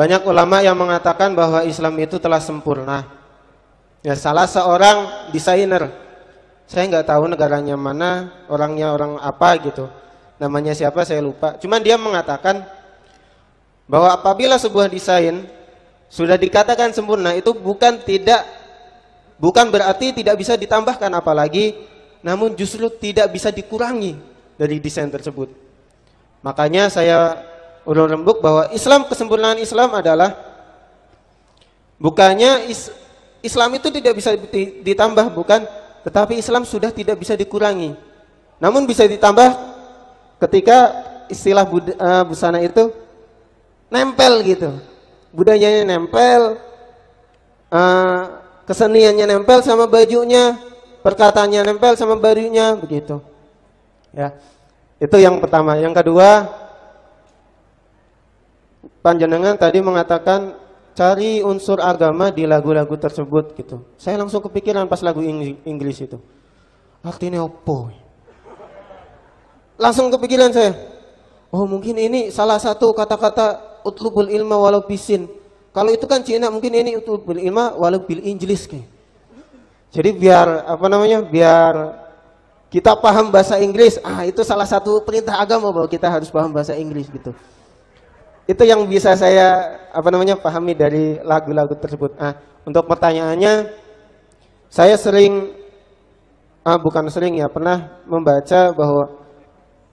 banyak ulama yang mengatakan bahwa Islam itu telah sempurna. Ya, salah seorang desainer, saya nggak tahu negaranya mana, orangnya orang apa gitu, namanya siapa saya lupa. Cuman dia mengatakan bahwa apabila sebuah desain sudah dikatakan sempurna itu bukan tidak bukan berarti tidak bisa ditambahkan apalagi namun justru tidak bisa dikurangi dari desain tersebut. Makanya saya ulun rembuk bahwa Islam kesempurnaan Islam adalah bukannya is, Islam itu tidak bisa ditambah bukan, tetapi Islam sudah tidak bisa dikurangi. Namun bisa ditambah ketika istilah bud, uh, busana itu nempel gitu. Budayanya nempel, uh, keseniannya nempel sama bajunya, perkataannya nempel sama bajunya begitu. Ya. Itu yang pertama. Yang kedua, panjenengan tadi mengatakan cari unsur agama di lagu-lagu tersebut gitu. Saya langsung kepikiran pas lagu Inggris itu. Artinya apa? Langsung kepikiran saya. Oh mungkin ini salah satu kata-kata utlubul ilma walau bisin. Kalau itu kan Cina mungkin ini utlubul ilma walau bil Inggris kayak. Jadi biar apa namanya? Biar kita paham bahasa Inggris. Ah, itu salah satu perintah agama bahwa kita harus paham bahasa Inggris gitu. Itu yang bisa saya apa namanya pahami dari lagu-lagu tersebut. Ah, untuk pertanyaannya, saya sering, ah, bukan sering ya, pernah membaca bahwa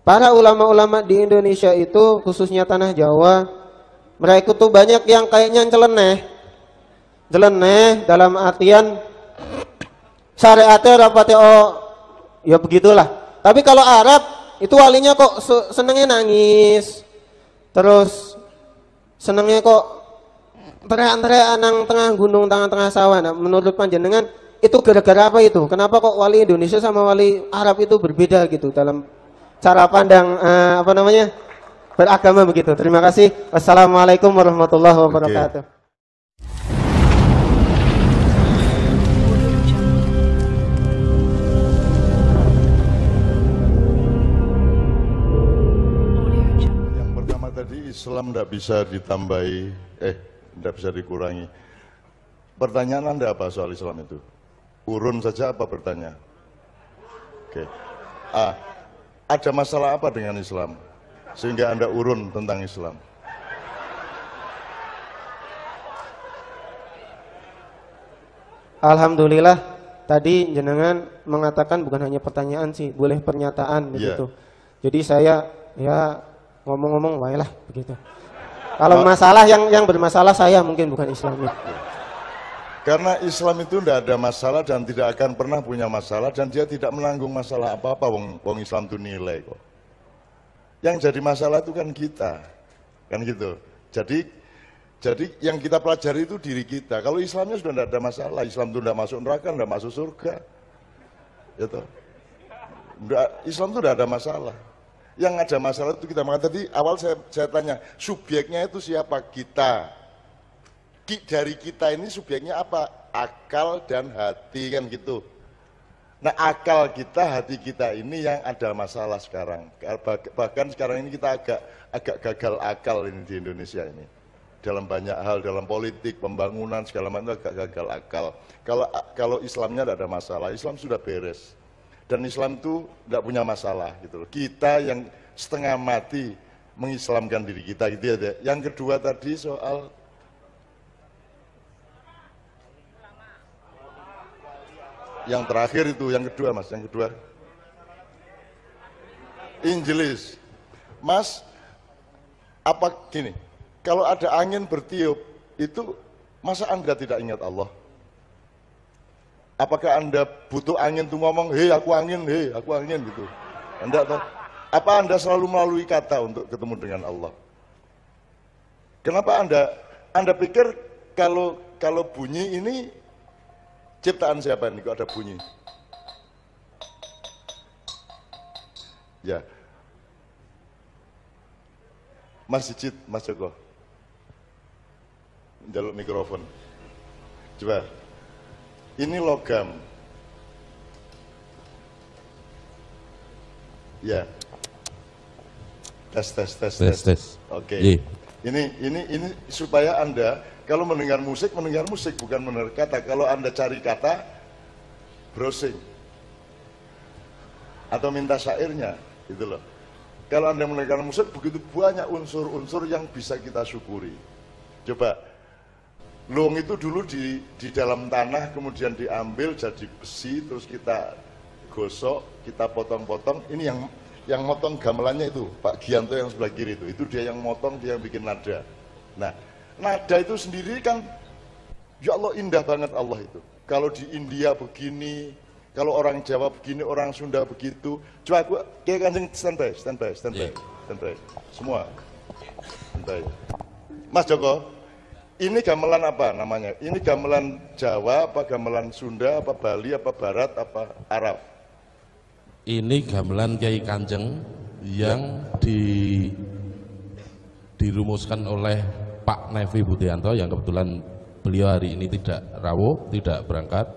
para ulama-ulama di Indonesia itu, khususnya tanah Jawa, mereka tuh banyak yang kayaknya celeneh, celeneh dalam artian syariatnya rapatnya oh ya begitulah. Tapi kalau Arab itu walinya kok senengnya nangis, terus senengnya kok teriak-teriak nang tengah gunung tengah-tengah sawah. Nah, menurut panjenengan itu gara-gara apa itu? Kenapa kok wali Indonesia sama wali Arab itu berbeda gitu dalam cara pandang uh, apa namanya beragama begitu? Terima kasih. Wassalamualaikum warahmatullahi wabarakatuh. okay. Islam tidak bisa ditambahi, eh, tidak bisa dikurangi. Pertanyaan Anda apa soal Islam itu? Urun saja apa bertanya? Oke. Ah, ada masalah apa dengan Islam? Sehingga Anda urun tentang Islam. Alhamdulillah tadi jenengan mengatakan bukan hanya pertanyaan sih, boleh pernyataan iya. begitu. Yeah. Jadi saya ya ngomong-ngomong baiklah begitu. Kalau masalah yang yang bermasalah saya mungkin bukan Islam. Karena Islam itu tidak ada masalah dan tidak akan pernah punya masalah dan dia tidak menanggung masalah apa-apa wong, wong Islam itu nilai kok. Yang jadi masalah itu kan kita. Kan gitu. Jadi jadi yang kita pelajari itu diri kita. Kalau Islamnya sudah tidak ada masalah, Islam itu tidak masuk neraka, tidak masuk surga. Gitu. Islam itu tidak ada masalah. Yang ada masalah itu kita mengatakan tadi awal saya, saya tanya subjeknya itu siapa kita. Dari kita ini subjeknya apa? Akal dan hati kan gitu. Nah akal kita, hati kita ini yang ada masalah sekarang. Bahkan sekarang ini kita agak agak gagal akal ini di Indonesia ini. Dalam banyak hal, dalam politik, pembangunan, segala macam agak gagal akal. Kalau kalau Islamnya tidak ada masalah, Islam sudah beres dan Islam itu tidak punya masalah gitu loh. Kita yang setengah mati mengislamkan diri kita gitu ya. Yang kedua tadi soal yang terakhir itu, yang kedua mas, yang kedua Injelis. Mas, apa gini, kalau ada angin bertiup, itu masa Anda tidak ingat Allah? Apakah Anda butuh angin tuh ngomong, hei aku angin, hei aku angin gitu. Anda? Apa Anda selalu melalui kata untuk ketemu dengan Allah? Kenapa Anda Anda pikir kalau kalau bunyi ini ciptaan siapa ini kok ada bunyi? Ya. Mas Cicit, Mas Joko. Jaluk mikrofon. Coba. Ini logam. Ya. Tes, tes, tes, tes. tes. Oke. Okay. Ini ini ini supaya Anda kalau mendengar musik mendengar musik bukan mendengar kata. Kalau Anda cari kata browsing atau minta syairnya gitu loh. Kalau Anda mendengar musik begitu banyak unsur-unsur yang bisa kita syukuri. Coba Luang itu dulu di, di dalam tanah kemudian diambil jadi besi terus kita gosok, kita potong-potong. Ini yang yang motong gamelannya itu Pak Gianto yang sebelah kiri itu. Itu dia yang motong, dia yang bikin nada. Nah, nada itu sendiri kan ya Allah indah banget Allah itu. Kalau di India begini, kalau orang Jawa begini, orang Sunda begitu. Coba aku kayak kanjeng standby, standby, standby, standby. Semua. Standby. Mas Joko, ini gamelan apa namanya? Ini gamelan Jawa, apa gamelan Sunda, apa Bali, apa Barat, apa Arab? Ini gamelan Kiai Kanjeng yang di dirumuskan oleh Pak Nevi Budianto yang kebetulan beliau hari ini tidak rawuh, tidak berangkat.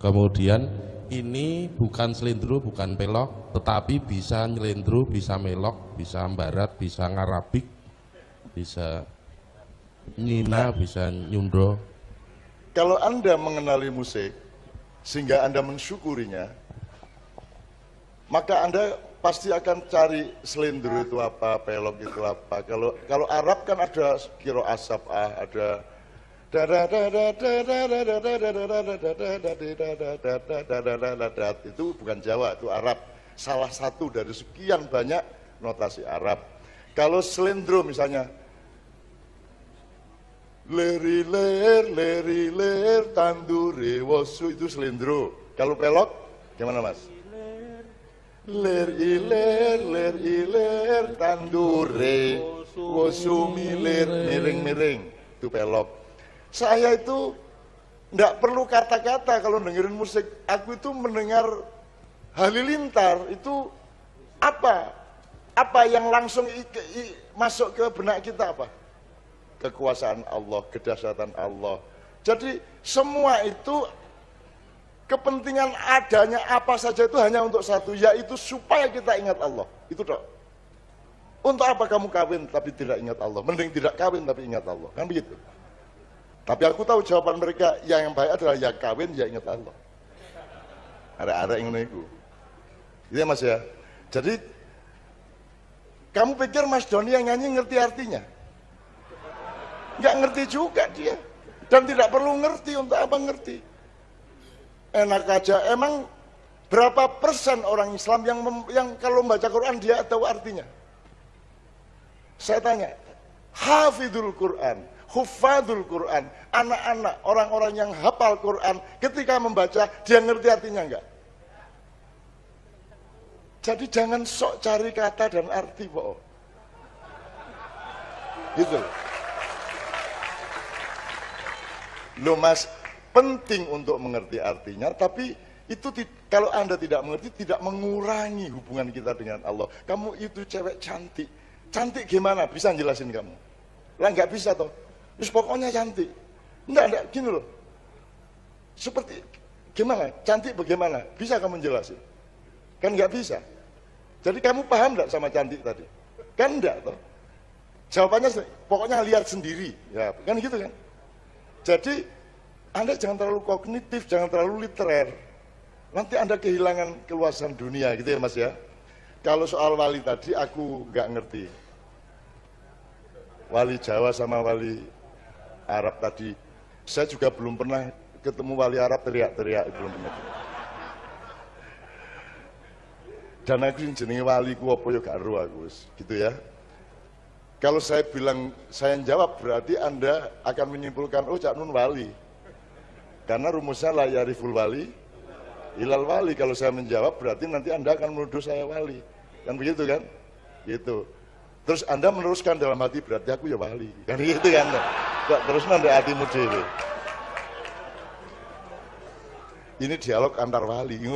Kemudian ini bukan selindru, bukan pelok, tetapi bisa nyelindru, bisa melok, bisa barat, bisa ngarabik, bisa Nina bisa nyundro. Kalau Anda mengenali musik, sehingga Anda mensyukurinya, maka Anda pasti akan cari selindro itu apa, pelok itu apa. Kalau kalau Arab kan ada kiro asap ah, ada itu bukan Jawa, itu Arab. Salah satu dari sekian banyak notasi Arab. Kalau selindro misalnya Leri ler, leri ler, tandure wosu itu selindro. Kalau pelok, gimana mas? Ler iler, ler iler, tandure wosu milir, miring-miring. Itu pelok. Saya itu tidak perlu kata-kata kalau dengerin musik. Aku itu mendengar halilintar itu apa? Apa yang langsung masuk ke benak kita apa? Kekuasaan Allah, kedahsyatan Allah. Jadi semua itu kepentingan adanya apa saja itu hanya untuk satu, yaitu supaya kita ingat Allah. Itu dok. Untuk apa kamu kawin tapi tidak ingat Allah? Mending tidak kawin tapi ingat Allah. Kan begitu. Tapi aku tahu jawaban mereka yang, baik adalah ya kawin ya ingat Allah. Ada-ada yang. Itu ya mas ya. Jadi kamu pikir Mas Doni yang nyanyi ngerti artinya? Nggak ngerti juga dia. Dan tidak perlu ngerti untuk apa ngerti. Enak aja. Emang berapa persen orang Islam yang yang kalau membaca Quran dia tahu artinya? Saya tanya hafidul Quran hufadul Quran anak-anak orang-orang yang hafal Quran ketika membaca dia ngerti artinya enggak jadi jangan sok cari kata dan arti bohong gitu mas, penting untuk mengerti artinya, tapi itu kalau anda tidak mengerti tidak mengurangi hubungan kita dengan Allah. Kamu itu cewek cantik, cantik gimana? Bisa jelasin kamu? Lah nggak bisa toh. Terus pokoknya cantik. Enggak, enggak, gini loh. Seperti gimana? Cantik bagaimana? Bisa kamu jelasin? Kan nggak bisa. Jadi kamu paham nggak sama cantik tadi? Kan enggak toh. Jawabannya pokoknya lihat sendiri, ya kan gitu kan? Jadi Anda jangan terlalu kognitif, jangan terlalu literer. Nanti Anda kehilangan keluasan dunia gitu ya Mas ya. Kalau soal wali tadi aku nggak ngerti. Wali Jawa sama wali Arab tadi, saya juga belum pernah ketemu wali Arab teriak-teriak belum pernah. Dan aku jenenge wali ku apa ya gak aku gitu ya. Kalau saya bilang, saya jawab berarti Anda akan menyimpulkan, oh Cak Nun wali. Karena rumusnya la yariful wali, ilal wali. Kalau saya menjawab berarti nanti Anda akan menuduh saya wali. Kan begitu kan? Gitu. Terus Anda meneruskan dalam hati berarti aku ya wali. Kan gitu kan? Terus nanti hatimu dewe. Ini dialog antar wali.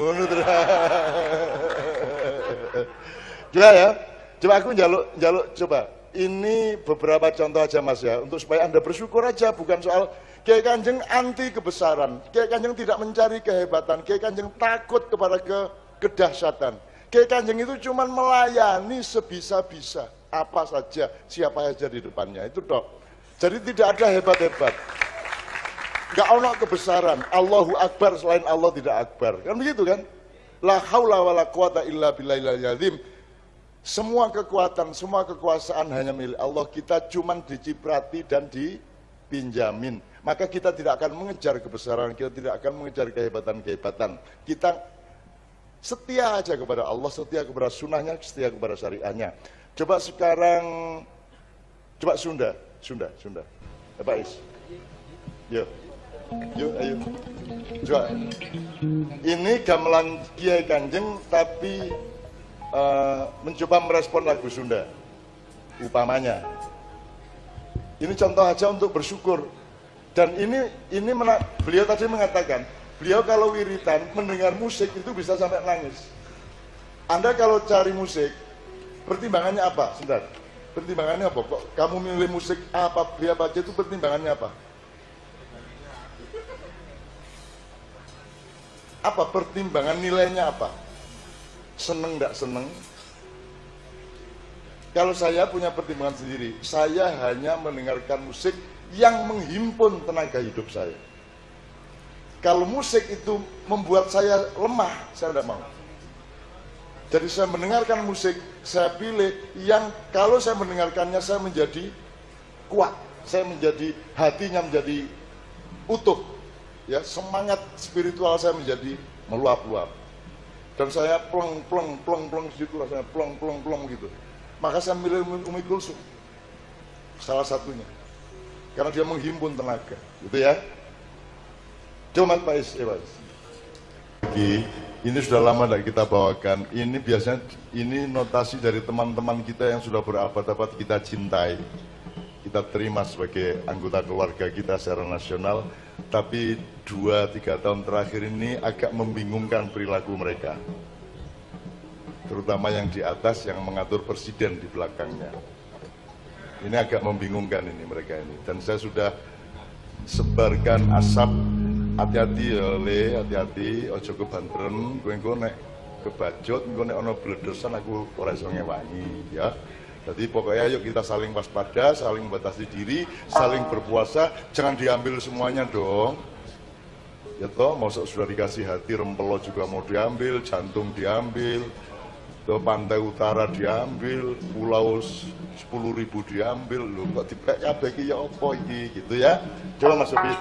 Coba ya. Coba aku jaluk jaluk coba ini beberapa contoh aja mas ya, untuk supaya anda bersyukur aja, bukan soal Kiai Kanjeng anti kebesaran, Kiai Kanjeng tidak mencari kehebatan, Kiai Kanjeng takut kepada ke kedahsyatan. Kiai Kanjeng itu cuma melayani sebisa-bisa. apa saja, siapa saja di depannya. Itu dok. Jadi tidak ada hebat-hebat. Gak ono kebesaran. Allahu Akbar selain Allah tidak akbar. Kan begitu kan? La haula wa la quwata illa billahil. Semua kekuatan, semua kekuasaan hanya milik Allah. Kita cuma diciprati dan dipinjamin. Maka kita tidak akan mengejar kebesaran, kita tidak akan mengejar kehebatan-kehebatan. Kita setia aja kepada Allah, setia kepada sunnahnya, setia kepada syariahnya. Coba sekarang, coba Sunda, Sunda, Sunda. Ya, Pak Is. Yuk. Yuk, ayo. Coba. Ini gamelan Kiai Kanjeng tapi uh, mencoba merespon lagu Sunda. Upamanya. Ini contoh aja untuk bersyukur. Dan ini ini beliau tadi mengatakan, beliau kalau wiritan mendengar musik itu bisa sampai nangis. Anda kalau cari musik, pertimbangannya apa? Sebentar. Pertimbangannya apa? Kok kamu milih musik apa, beliau baca itu pertimbangannya apa? Apa pertimbangan nilainya apa? Seneng tidak seneng? Kalau saya punya pertimbangan sendiri, saya hanya mendengarkan musik yang menghimpun tenaga hidup saya. Kalau musik itu membuat saya lemah, saya tidak mau. Jadi saya mendengarkan musik, saya pilih yang kalau saya mendengarkannya saya menjadi kuat, saya menjadi hatinya menjadi utuh, ya semangat spiritual saya menjadi meluap-luap. Dan saya plong plong plong plong situ rasanya plong plong plong gitu. Maka saya milih Umi Kulsum, salah satunya. Karena dia menghimpun tenaga gitu ya. Cuma Pak Is, ya Pak ini sudah lama tidak kita bawakan. Ini biasanya ini notasi dari teman-teman kita yang sudah berabad-abad kita cintai kita terima sebagai anggota keluarga kita secara nasional tapi dua tiga tahun terakhir ini agak membingungkan perilaku mereka. Terutama yang di atas yang mengatur presiden di belakangnya. Ini agak membingungkan ini mereka ini. Dan saya sudah sebarkan asap. Hati-hati ya le, hati-hati. Ojo kebantren, gue gue nek kebajot, gue nek ono bledosan aku ora iso ngewangi ya. Jadi pokoknya yuk kita saling waspada, saling membatasi diri, saling berpuasa, jangan diambil semuanya dong. Ya toh, mau sudah dikasih hati, rempelo juga mau diambil, jantung diambil, ke pantai utara diambil, pulau sepuluh ribu diambil, lu kok dipek kabeh ya apa iki gitu ya. Coba Mas Sobi.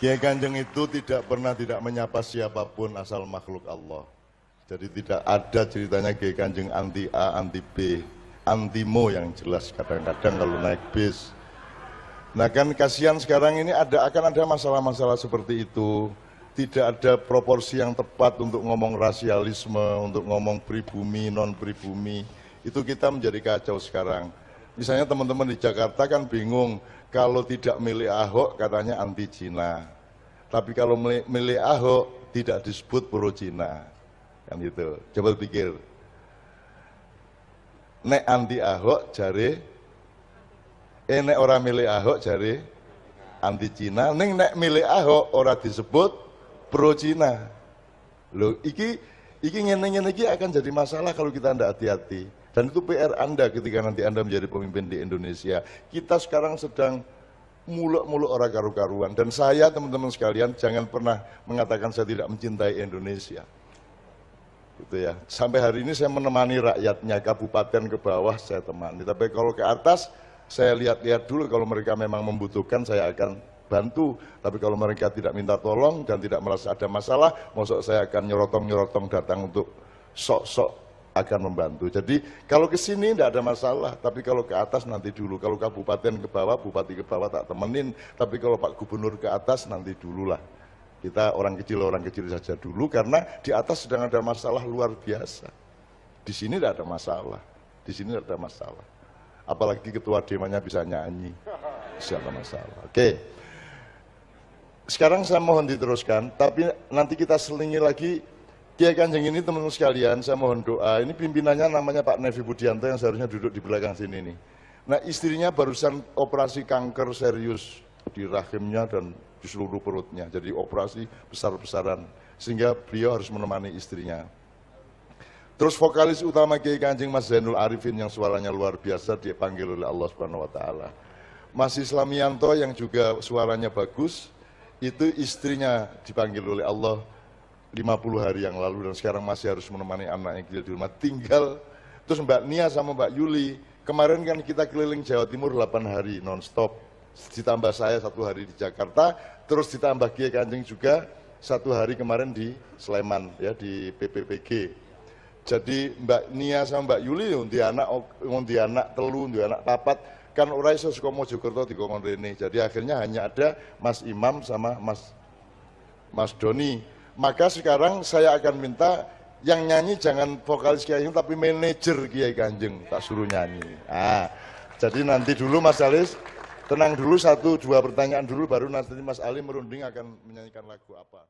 Kiai Kanjeng itu tidak pernah tidak menyapa siapa pun asal makhluk Allah. Jadi tidak ada ceritanya Kiai Kanjeng anti A, anti B, anti Mo yang jelas kadang-kadang kalau naik bis. Nah kan kasihan sekarang ini ada akan ada masalah-masalah seperti itu tidak ada proporsi yang tepat untuk ngomong rasialisme, untuk ngomong pribumi, non pribumi. Itu kita menjadi kacau sekarang. Misalnya teman-teman di Jakarta kan bingung, kalau tidak milih Ahok katanya anti Cina. Tapi kalau milih Ahok tidak disebut pro Cina. Kan gitu. Coba pikir. Nek anti Ahok jari, eh nek orang milih Ahok jari anti Cina, neng nek milih Ahok orang disebut pro Cina. Loh, iki iki ngene-ngene iki akan jadi masalah kalau kita tidak hati-hati. Dan itu PR Anda ketika nanti Anda menjadi pemimpin di Indonesia. Kita sekarang sedang muluk-muluk orang karu-karuan. Dan saya teman-teman sekalian jangan pernah mengatakan saya tidak mencintai Indonesia. Gitu ya. Sampai hari ini saya menemani rakyatnya kabupaten ke bawah saya temani. Tapi kalau ke atas saya lihat-lihat dulu kalau mereka memang membutuhkan saya akan bantu. Tapi kalau mereka tidak minta tolong dan tidak merasa ada masalah, maksud saya akan nyerotong-nyerotong datang untuk sok-sok akan membantu. Jadi kalau ke sini tidak ada masalah, tapi kalau ke atas nanti dulu. Kalau kabupaten ke bawah, bupati ke bawah tak temenin, tapi kalau Pak Gubernur ke atas nanti dululah. Kita orang kecil orang kecil saja dulu karena di atas sedang ada masalah luar biasa. Di sini tidak ada masalah. Di sini tidak ada masalah. Apalagi ketua demanya bisa nyanyi. Siapa masalah. Oke. Okay. Sekarang saya mohon diteruskan, tapi nanti kita selingi lagi Kiai Kanjeng ini teman-teman sekalian, saya mohon doa. Ini pimpinannya namanya Pak Nevi Budianto yang seharusnya duduk di belakang sini nih. Nah istrinya barusan operasi kanker serius di rahimnya dan di seluruh perutnya. Jadi operasi besar-besaran. Sehingga beliau harus menemani istrinya. Terus vokalis utama Kiai Kanjeng Mas Zainul Arifin yang suaranya luar biasa dipanggil oleh Allah Subhanahu wa taala. Mas Islamianto yang juga suaranya bagus, itu istrinya dipanggil oleh Allah 50 hari yang lalu dan sekarang masih harus menemani anaknya kecil di rumah. Tinggal terus Mbak Nia sama Mbak Yuli, kemarin kan kita keliling Jawa Timur 8 hari nonstop. Ditambah saya satu hari di Jakarta, terus ditambah Kiai Kanjeng juga satu hari kemarin di Sleman ya di PPPG. Jadi Mbak Nia sama Mbak Yuli undi anak undi anak telu, undi anak papat kan ora iso Mojokerto dikongkon rene. Jadi akhirnya hanya ada Mas Imam sama Mas Mas Doni. Maka sekarang saya akan minta yang nyanyi jangan vokalis Kiai tapi manajer Kiai Kanjeng tak suruh nyanyi. Ah, jadi nanti dulu Mas Alis tenang dulu satu dua pertanyaan dulu baru nanti Mas Ali merunding akan menyanyikan lagu apa.